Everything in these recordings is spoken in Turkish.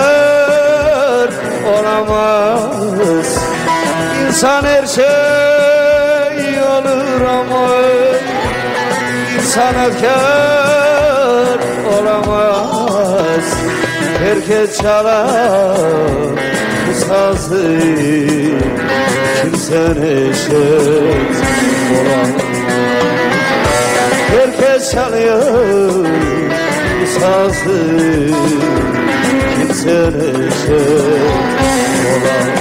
sanatkar olamaz. İnsan her şey olur ama Sanatkar olamaz. Herkes çalar bu sazı Kimse neşet olamaz. Herkes çalıyor sazı Kimse neşet olamaz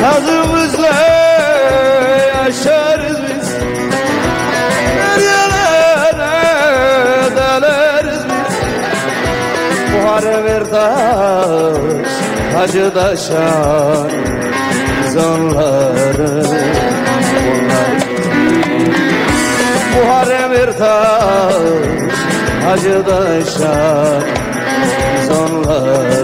Sazımızla yaşarız biz Her yerlere biz Muharrem Ertaş Hacı Daşan Biz onları Onlar Muharrem Ertaş Hacı Daşan Biz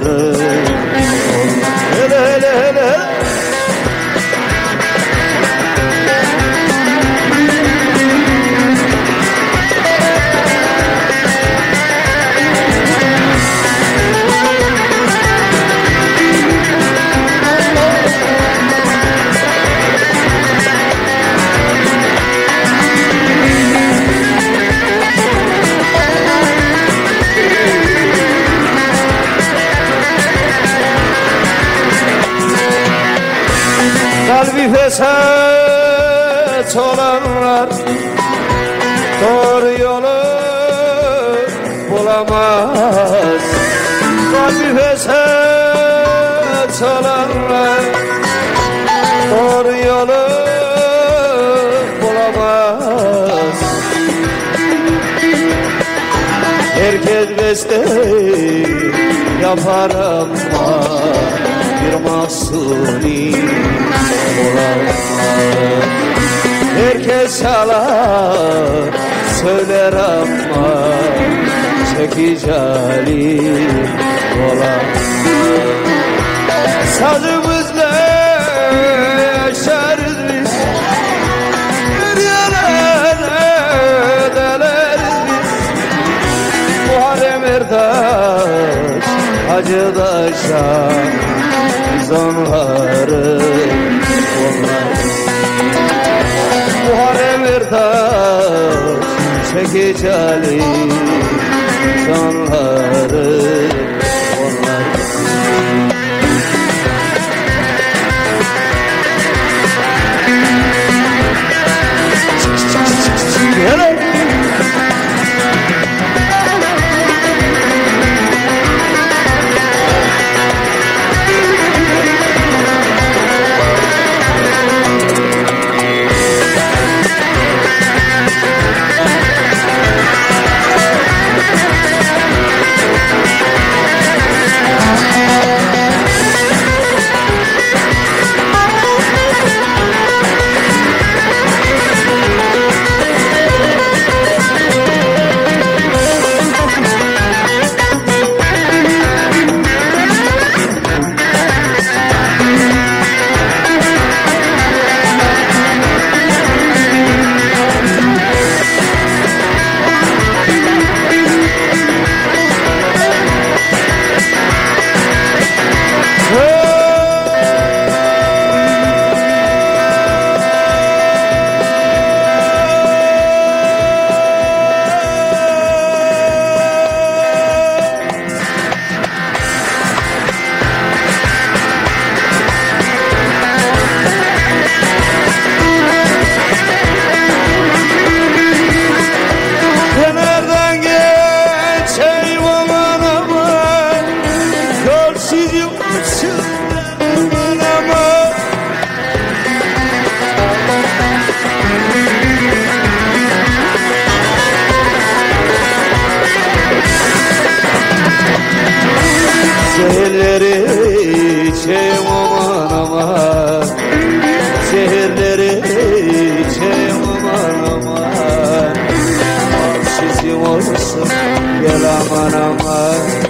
Fesat olanlar Doğru yolu bulamaz. Kalbi fesat olanlar Doğru yolu bulamaz. Herkes beste yapar ama bir mahsuni Herkes çalar söyler ama çekicali olamaz Sazımızla yaşarız biz. Yerlere deleriz biz. Muharrem Ertaş Hacı Daşan Biz onları शाम aman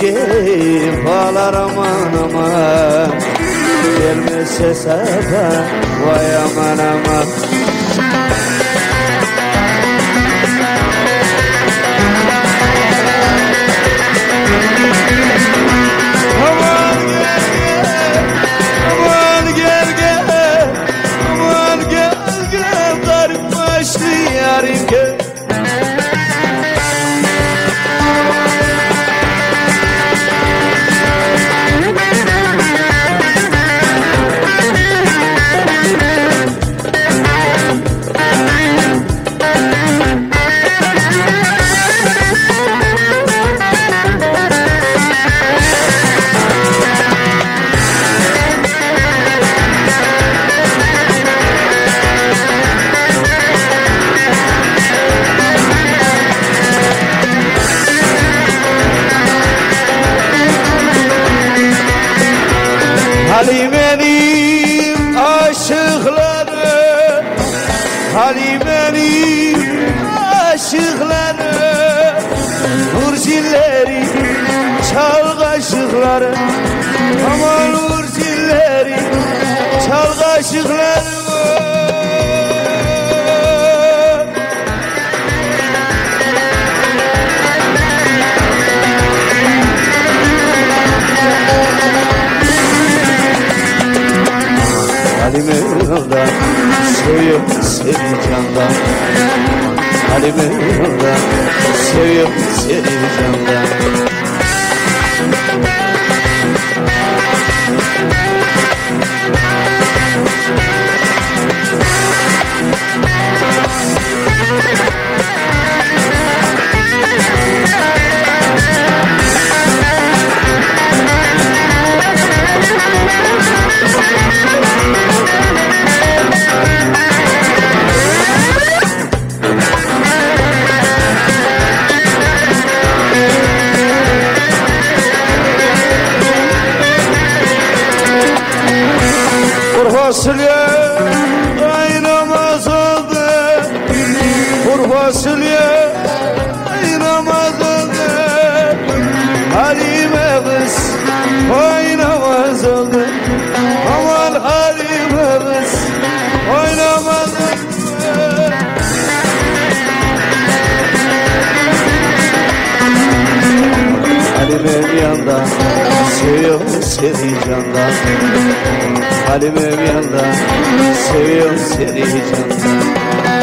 yüreğim ağlar aman aman. Gelmez hesaba vay aman aman. Çal kaşıkları Halime yolda seviyorum seni candan. Halime yolda seviyorum seni candan kaynamaz oldu. Kur fasulye. Kaynamaz oldu. Halime kız. Oynamaz oldu. Aman Halime kız. Oynamaz oldu. Halimem yanda Seviyorum seni candan. Halimem yanda Seviyorum seni candan